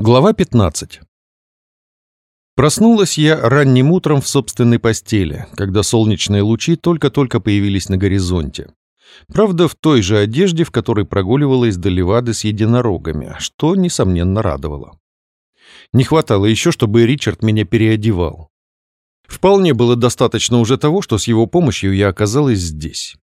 Глава 15. Проснулась я ранним утром в собственной постели, когда солнечные лучи только-только появились на горизонте. Правда, в той же одежде, в которой прогуливалась до Левады с единорогами, что, несомненно, радовало. Не хватало еще, чтобы Ричард меня переодевал. Вполне было достаточно уже того, что с его помощью я оказалась здесь.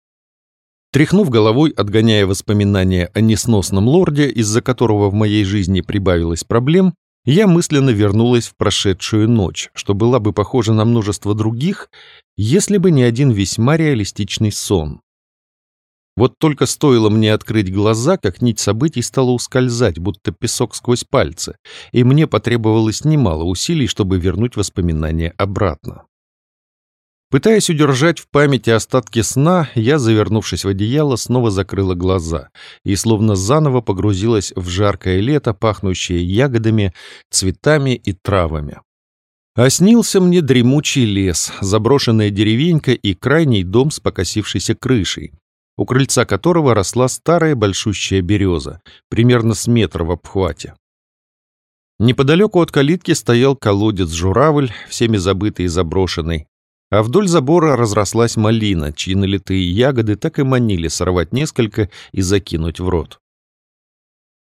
Тряхнув головой, отгоняя воспоминания о несносном лорде, из-за которого в моей жизни прибавилось проблем, я мысленно вернулась в прошедшую ночь, что была бы похожа на множество других, если бы не один весьма реалистичный сон. Вот только стоило мне открыть глаза, как нить событий стала ускользать, будто песок сквозь пальцы, и мне потребовалось немало усилий, чтобы вернуть воспоминания обратно. Пытаясь удержать в памяти остатки сна, я, завернувшись в одеяло, снова закрыла глаза и словно заново погрузилась в жаркое лето, пахнущее ягодами, цветами и травами. А снился мне дремучий лес, заброшенная деревенька и крайний дом с покосившейся крышей, у крыльца которого росла старая большущая береза, примерно с метра в обхвате. Неподалеку от калитки стоял колодец-журавль, всеми забытый и заброшенный, а вдоль забора разрослась малина, чьи налитые ягоды так и манили сорвать несколько и закинуть в рот.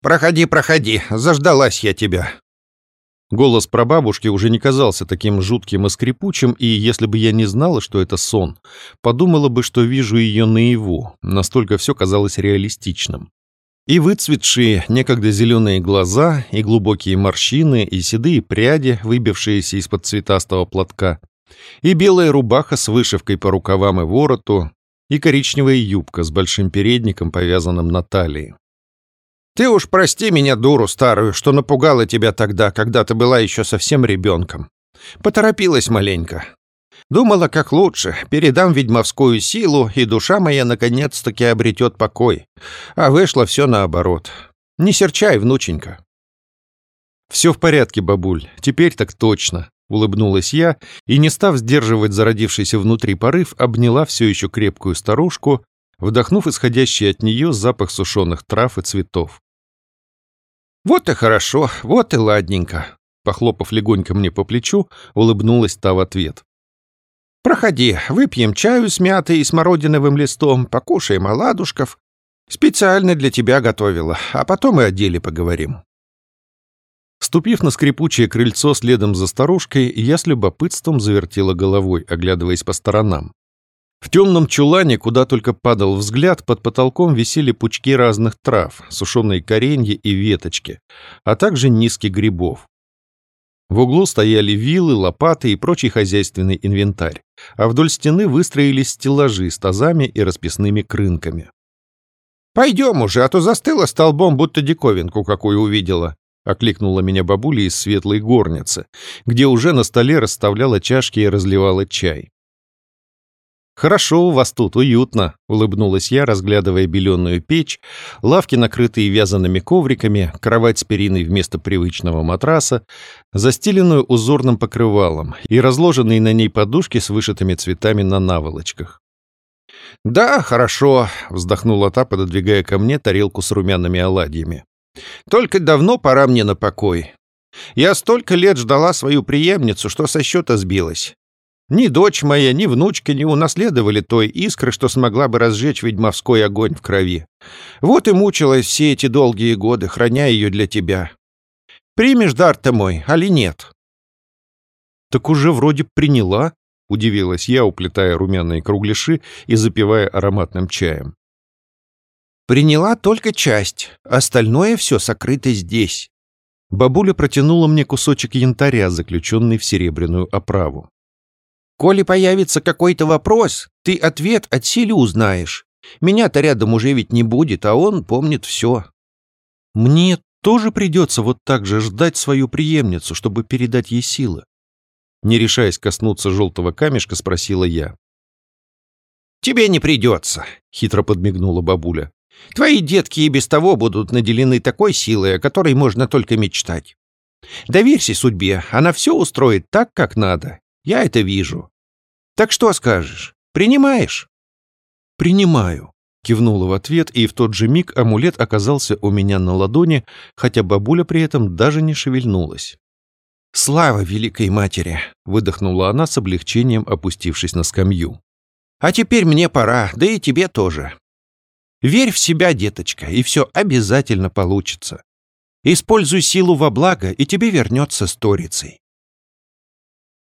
«Проходи, проходи, заждалась я тебя». Голос прабабушки уже не казался таким жутким и скрипучим, и если бы я не знала, что это сон, подумала бы, что вижу ее наяву, настолько все казалось реалистичным. И выцветшие, некогда зеленые глаза, и глубокие морщины, и седые пряди, выбившиеся из-под цветастого платка, и белая рубаха с вышивкой по рукавам и вороту, и коричневая юбка с большим передником, повязанным на талии. «Ты уж прости меня, дуру старую, что напугала тебя тогда, когда ты была еще совсем ребенком. Поторопилась маленько. Думала, как лучше, передам ведьмовскую силу, и душа моя наконец-таки обретет покой. А вышло все наоборот. Не серчай, внученька». «Все в порядке, бабуль, теперь так точно», Улыбнулась я и, не став сдерживать зародившийся внутри порыв, обняла все еще крепкую старушку, вдохнув исходящий от нее запах сушеных трав и цветов. «Вот и хорошо, вот и ладненько», — похлопав легонько мне по плечу, улыбнулась та в ответ. «Проходи, выпьем чаю с мятой и смородиновым листом, покушаем оладушков. Специально для тебя готовила, а потом и о деле поговорим». Ступив на скрипучее крыльцо следом за старушкой, я с любопытством завертела головой, оглядываясь по сторонам. В темном чулане, куда только падал взгляд, под потолком висели пучки разных трав, сушеные коренья и веточки, а также низки грибов. В углу стояли вилы, лопаты и прочий хозяйственный инвентарь, а вдоль стены выстроились стеллажи с тазами и расписными крынками. «Пойдем уже, а то застыла столбом, будто диковинку какую увидела», — окликнула меня бабуля из светлой горницы, где уже на столе расставляла чашки и разливала чай. «Хорошо у вас тут, уютно», — улыбнулась я, разглядывая беленую печь, лавки, накрытые вязаными ковриками, кровать с периной вместо привычного матраса, застеленную узорным покрывалом и разложенные на ней подушки с вышитыми цветами на наволочках. «Да, хорошо», — вздохнула та, пододвигая ко мне тарелку с румяными оладьями. Только давно пора мне на покой. Я столько лет ждала свою преемницу, что со счета сбилась. Ни дочь моя, ни внучка не унаследовали той искры, что смогла бы разжечь ведьмовской огонь в крови. Вот и мучилась все эти долгие годы, храня ее для тебя. Примешь дар-то мой, али нет?» «Так уже вроде приняла», — удивилась я, уплетая румяные кругляши и запивая ароматным чаем. Приняла только часть, остальное все сокрыто здесь. Бабуля протянула мне кусочек янтаря, заключенный в серебряную оправу. «Коли появится какой-то вопрос, ты ответ от силы узнаешь. Меня-то рядом уже ведь не будет, а он помнит все». «Мне тоже придется вот так же ждать свою преемницу, чтобы передать ей силы?» Не решаясь коснуться желтого камешка, спросила я. «Тебе не придется», — хитро подмигнула бабуля. Твои детки и без того будут наделены такой силой, о которой можно только мечтать. Доверься судьбе, она все устроит так, как надо. Я это вижу. Так что скажешь? Принимаешь? Принимаю. Кивнула в ответ, и в тот же миг амулет оказался у меня на ладони, хотя бабуля при этом даже не шевельнулась. «Слава Великой Матери!» — выдохнула она с облегчением, опустившись на скамью. «А теперь мне пора, да и тебе тоже. Верь в себя, деточка, и все обязательно получится. Используй силу во благо, и тебе вернется сторицей.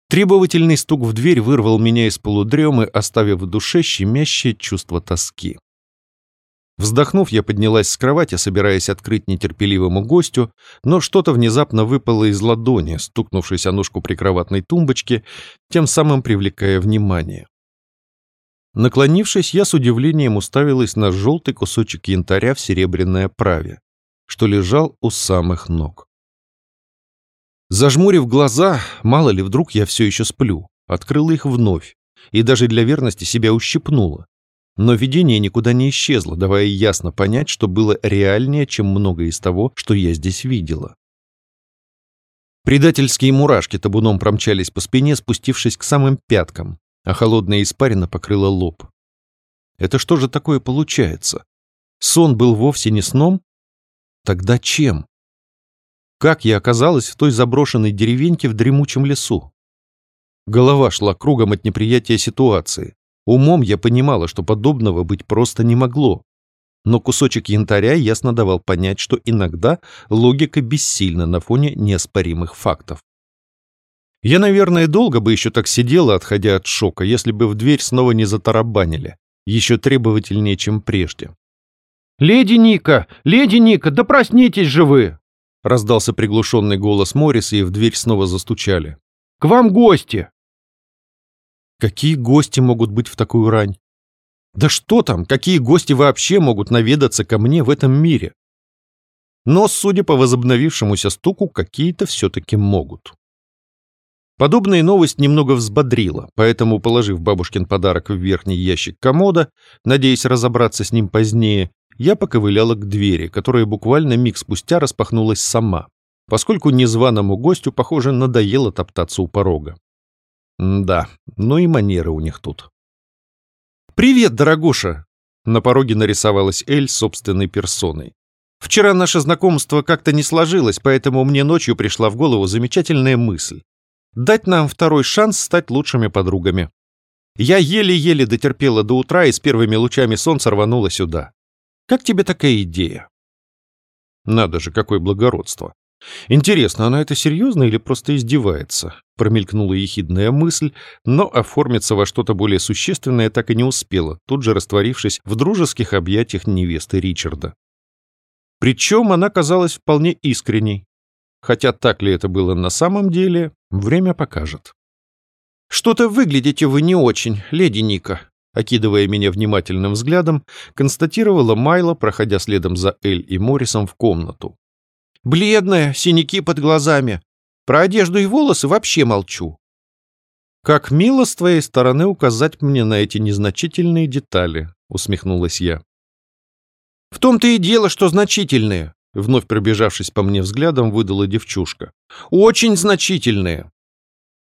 Требовательный стук в дверь вырвал меня из полудремы, оставив в душе щемящее чувство тоски. Вздохнув, я поднялась с кровати, собираясь открыть нетерпеливому гостю, но что-то внезапно выпало из ладони, стукнувшись о ножку прикроватной тумбочки, тем самым привлекая внимание. Наклонившись, я с удивлением уставилась на желтый кусочек янтаря в серебряной оправе, что лежал у самых ног. Зажмурив глаза, мало ли вдруг я все еще сплю, открыла их вновь и даже для верности себя ущипнула. Но видение никуда не исчезло, давая ясно понять, что было реальнее, чем многое из того, что я здесь видела. Предательские мурашки табуном промчались по спине, спустившись к самым пяткам, а холодная испарина покрыла лоб. Это что же такое получается? Сон был вовсе не сном? Тогда чем? Как я оказалась в той заброшенной деревеньке в дремучем лесу? Голова шла кругом от неприятия ситуации. Умом я понимала, что подобного быть просто не могло. Но кусочек янтаря ясно давал понять, что иногда логика бессильна на фоне неоспоримых фактов. Я, наверное, долго бы еще так сидела, отходя от шока, если бы в дверь снова не затарабанили, еще требовательнее, чем прежде. «Леди Ника! Леди Ника, да проснитесь же вы!» Раздался приглушенный голос Морриса, и в дверь снова застучали. «К вам гости!» Какие гости могут быть в такую рань? Да что там, какие гости вообще могут наведаться ко мне в этом мире? Но, судя по возобновившемуся стуку, какие-то все-таки могут. Подобная новость немного взбодрила, поэтому, положив бабушкин подарок в верхний ящик комода, надеясь разобраться с ним позднее, я поковыляла к двери, которая буквально миг спустя распахнулась сама, поскольку незваному гостю, похоже, надоело топтаться у порога. Да, ну и манеры у них тут. «Привет, дорогуша!» На пороге нарисовалась Эль собственной персоной. «Вчера наше знакомство как-то не сложилось, поэтому мне ночью пришла в голову замечательная мысль. Дать нам второй шанс стать лучшими подругами. Я еле-еле дотерпела до утра и с первыми лучами солнца рванула сюда. Как тебе такая идея?» Надо же, какое благородство. Интересно, она это серьезно или просто издевается? Промелькнула ехидная мысль, но оформиться во что-то более существенное так и не успела, тут же растворившись в дружеских объятиях невесты Ричарда. Причем она казалась вполне искренней. Хотя так ли это было на самом деле, время покажет. «Что-то выглядите вы не очень, леди Ника», окидывая меня внимательным взглядом, констатировала Майла, проходя следом за Эль и Моррисом в комнату. Бледная, синяки под глазами. Про одежду и волосы вообще молчу. «Как мило с твоей стороны указать мне на эти незначительные детали», — усмехнулась я. «В том-то и дело, что значительные», — вновь пробежавшись по мне взглядом, выдала девчушка. «Очень значительные».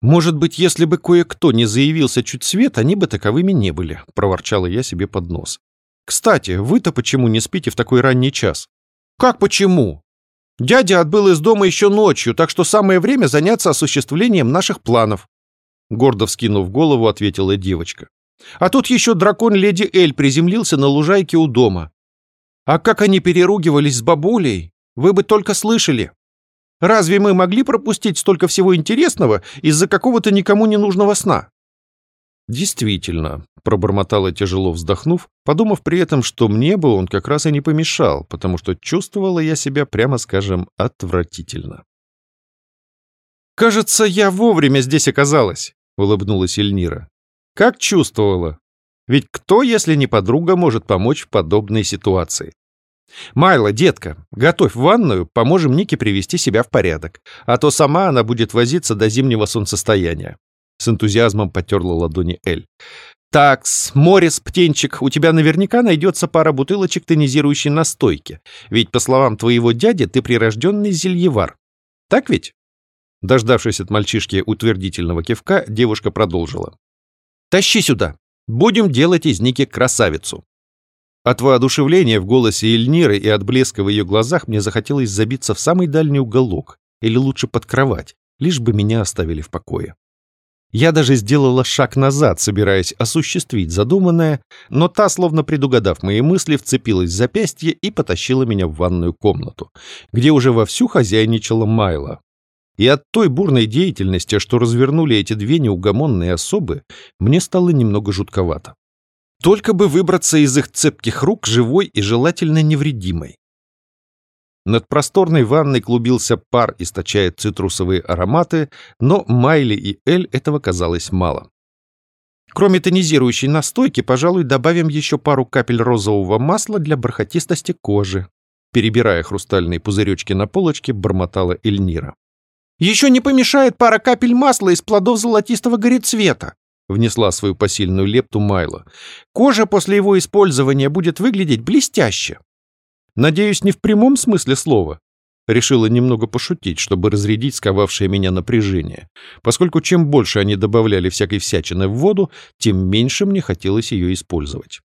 «Может быть, если бы кое-кто не заявился чуть свет, они бы таковыми не были», — проворчала я себе под нос. «Кстати, вы-то почему не спите в такой ранний час?» «Как почему?» Дядя отбыл из дома еще ночью, так что самое время заняться осуществлением наших планов. Гордо вскинув голову, ответила девочка. А тут еще дракон леди Эль приземлился на лужайке у дома. А как они переругивались с бабулей, вы бы только слышали. Разве мы могли пропустить столько всего интересного из-за какого-то никому не нужного сна? Действительно, пробормотала тяжело вздохнув, подумав при этом, что мне бы он как раз и не помешал, потому что чувствовала я себя, прямо скажем, отвратительно. «Кажется, я вовремя здесь оказалась», — улыбнулась Эльнира. «Как чувствовала? Ведь кто, если не подруга, может помочь в подобной ситуации? Майла, детка, готовь ванную, поможем Нике привести себя в порядок, а то сама она будет возиться до зимнего солнцестояния. С энтузиазмом потерла ладони Эль. «Такс, Морис, птенчик, у тебя наверняка найдется пара бутылочек тонизирующей настойки, ведь, по словам твоего дяди, ты прирожденный зельевар. Так ведь?» Дождавшись от мальчишки утвердительного кивка, девушка продолжила. «Тащи сюда. Будем делать из Ники красавицу». От воодушевления в голосе Эльниры и от блеска в ее глазах мне захотелось забиться в самый дальний уголок, или лучше под кровать, лишь бы меня оставили в покое. Я даже сделала шаг назад, собираясь осуществить задуманное, но та, словно предугадав мои мысли, вцепилась в запястье и потащила меня в ванную комнату, где уже вовсю хозяйничала Майла. И от той бурной деятельности, что развернули эти две неугомонные особы, мне стало немного жутковато. Только бы выбраться из их цепких рук живой и желательно невредимой. Над просторной ванной клубился пар, источая цитрусовые ароматы, но Майли и Эль этого казалось мало. Кроме тонизирующей настойки, пожалуй, добавим еще пару капель розового масла для бархатистости кожи. Перебирая хрустальные пузыречки на полочке, бормотала Эльнира. «Еще не помешает пара капель масла из плодов золотистого горецвета», внесла свою посильную лепту Майла. «Кожа после его использования будет выглядеть блестяще». Надеюсь, не в прямом смысле слова. Решила немного пошутить, чтобы разрядить сковавшее меня напряжение, поскольку чем больше они добавляли всякой всячины в воду, тем меньше мне хотелось ее использовать.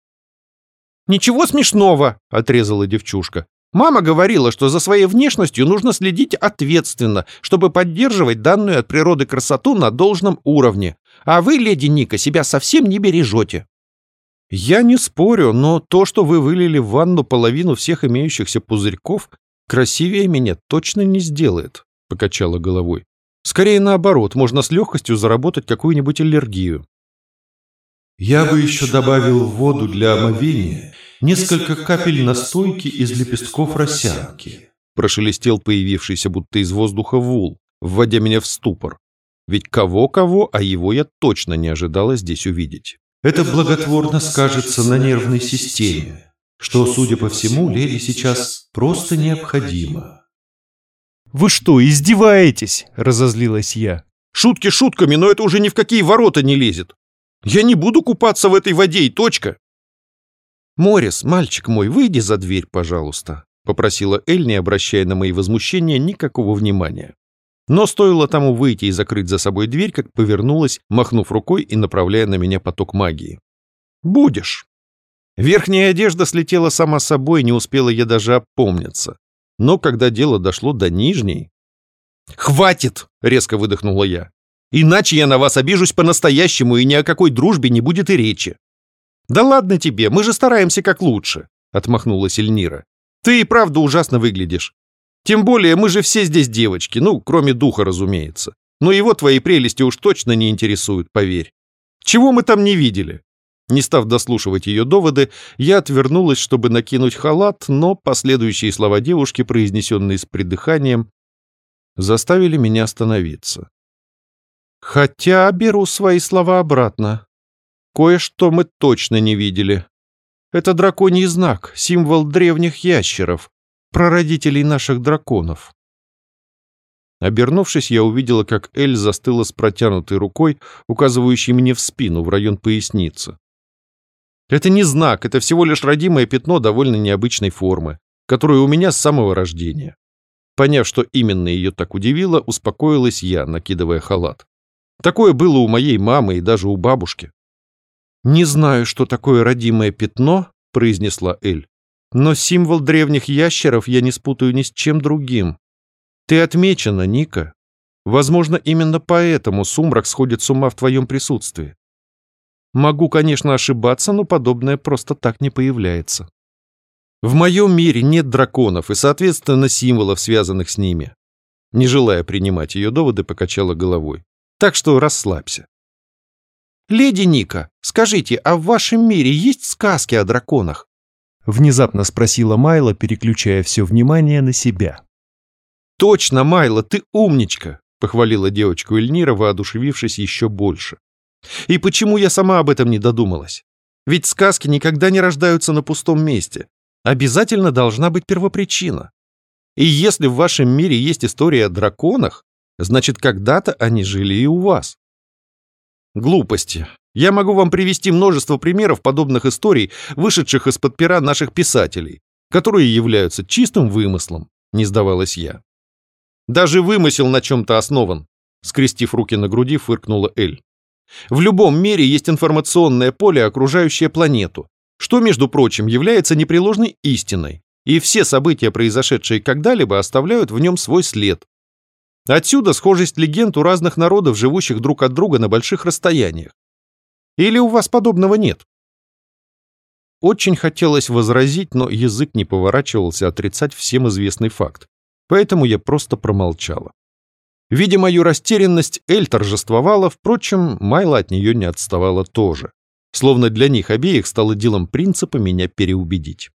«Ничего смешного!» — отрезала девчушка. «Мама говорила, что за своей внешностью нужно следить ответственно, чтобы поддерживать данную от природы красоту на должном уровне. А вы, леди Ника, себя совсем не бережете». Я не спорю, но то, что вы вылили в ванну половину всех имеющихся пузырьков, красивее меня точно не сделает, покачала головой. Скорее наоборот, можно с легкостью заработать какую-нибудь аллергию. Я бы еще добавил воду для омовения несколько капель настойки из лепестков росянки. Прошелестел появившийся будто из воздуха вул, вводя меня в ступор. Ведь кого-кого, а его я точно не ожидала здесь увидеть. Это благотворно скажется на нервной системе, что, судя по всему, леди сейчас просто необходимо. «Вы что, издеваетесь?» — разозлилась я. «Шутки шутками, но это уже ни в какие ворота не лезет. Я не буду купаться в этой воде и точка». «Морис, мальчик мой, выйди за дверь, пожалуйста», — попросила Эль, не обращая на мои возмущения никакого внимания. Но стоило тому выйти и закрыть за собой дверь, как повернулась, махнув рукой и направляя на меня поток магии. «Будешь». Верхняя одежда слетела сама собой, не успела я даже опомниться. Но когда дело дошло до нижней... «Хватит!» — резко выдохнула я. «Иначе я на вас обижусь по-настоящему, и ни о какой дружбе не будет и речи». «Да ладно тебе, мы же стараемся как лучше», — отмахнулась Эльнира. «Ты и правда ужасно выглядишь. Тем более мы же все здесь девочки, ну, кроме духа, разумеется. Но его твои прелести уж точно не интересуют, поверь. Чего мы там не видели? Не став дослушивать ее доводы, я отвернулась, чтобы накинуть халат, но последующие слова девушки, произнесенные с придыханием, заставили меня остановиться. Хотя беру свои слова обратно. Кое-что мы точно не видели. Это драконий знак, символ древних ящеров, прародителей наших драконов. Обернувшись, я увидела, как Эль застыла с протянутой рукой, указывающей мне в спину, в район поясницы. Это не знак, это всего лишь родимое пятно довольно необычной формы, которое у меня с самого рождения. Поняв, что именно ее так удивило, успокоилась я, накидывая халат. Такое было у моей мамы и даже у бабушки. «Не знаю, что такое родимое пятно», — произнесла Эль. Но символ древних ящеров я не спутаю ни с чем другим. Ты отмечена, Ника. Возможно, именно поэтому сумрак сходит с ума в твоем присутствии. Могу, конечно, ошибаться, но подобное просто так не появляется. В моем мире нет драконов и, соответственно, символов, связанных с ними. Не желая принимать ее доводы, покачала головой. Так что расслабься. «Леди Ника, скажите, а в вашем мире есть сказки о драконах?» Внезапно спросила Майла, переключая все внимание на себя. «Точно, Майла, ты умничка!» — похвалила девочку Эльнира, воодушевившись еще больше. «И почему я сама об этом не додумалась? Ведь сказки никогда не рождаются на пустом месте. Обязательно должна быть первопричина. И если в вашем мире есть история о драконах, значит, когда-то они жили и у вас. Глупости. Я могу вам привести множество примеров подобных историй, вышедших из-под пера наших писателей, которые являются чистым вымыслом, не сдавалась я. Даже вымысел на чем-то основан, скрестив руки на груди, фыркнула Эль. В любом мире есть информационное поле, окружающее планету. что, между прочим, является непреложной истиной, и все события, произошедшие когда-либо, оставляют в нем свой след. Отсюда схожесть легенд у разных народов, живущих друг от друга на больших расстояниях. Или у вас подобного нет? Очень хотелось возразить, но язык не поворачивался отрицать всем известный факт, поэтому я просто промолчала. Видя мою растерянность, Эль торжествовала, впрочем, Майла от нее не отставала тоже. Словно для них обеих стало делом принципа меня переубедить.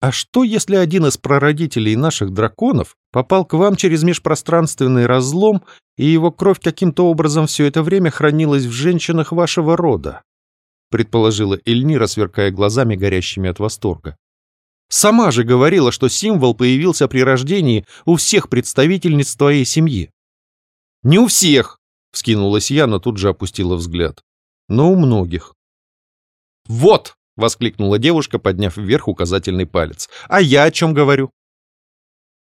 А что, если один из прародителей наших драконов попал к вам через межпространственный разлом, и его кровь каким-то образом все это время хранилась в женщинах вашего рода? Предположила Эльнира, сверкая глазами, горящими от восторга. Сама же говорила, что символ появился при рождении у всех представительниц твоей семьи. «Не у всех!» — вскинулась я, но тут же опустила взгляд. «Но у многих». «Вот!» — воскликнула девушка, подняв вверх указательный палец. «А я о чем говорю?»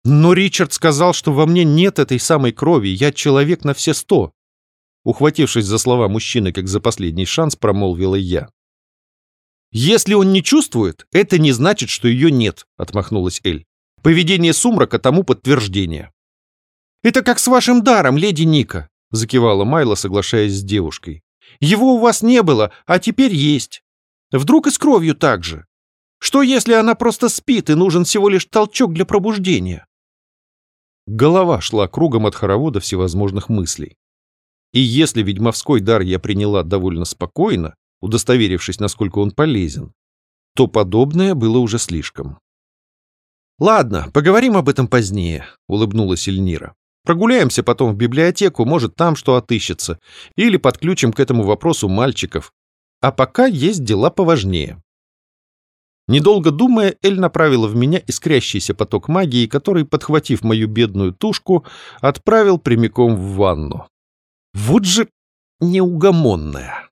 «Но Ричард сказал, что во мне нет этой самой крови, я человек на все сто!» Ухватившись за слова мужчины, как за последний шанс, промолвила я. «Если он не чувствует, это не значит, что ее нет», — отмахнулась Эль. «Поведение сумрака тому подтверждение». «Это как с вашим даром, леди Ника», — закивала Майла, соглашаясь с девушкой. «Его у вас не было, а теперь есть. Вдруг и с кровью так же. Что, если она просто спит и нужен всего лишь толчок для пробуждения?» Голова шла кругом от хоровода всевозможных мыслей. И если ведьмовской дар я приняла довольно спокойно, удостоверившись, насколько он полезен, то подобное было уже слишком. «Ладно, поговорим об этом позднее», — улыбнулась Эльнира. Прогуляемся потом в библиотеку, может, там что отыщется. Или подключим к этому вопросу мальчиков. А пока есть дела поважнее. Недолго думая, Эль направила в меня искрящийся поток магии, который, подхватив мою бедную тушку, отправил прямиком в ванну. Вот же неугомонная.